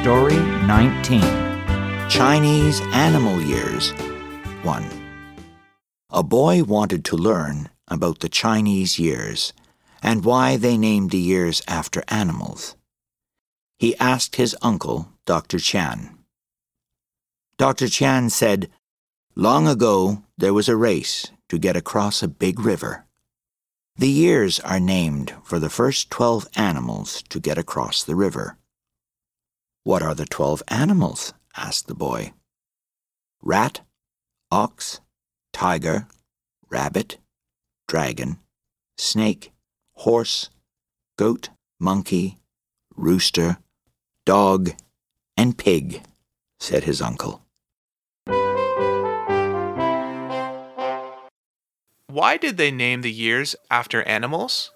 Story 19 Chinese Animal Years 1. A boy wanted to learn about the Chinese years and why they named the years after animals. He asked his uncle, Dr. Chan. Dr. Chan said, Long ago there was a race to get across a big river. The years are named for the first 12 animals to get across the river. What are the 12 animals? asked the boy. Rat, ox, tiger, rabbit, dragon, snake, horse, goat, monkey, rooster, dog, and pig, said his uncle. Why did they name the years after animals?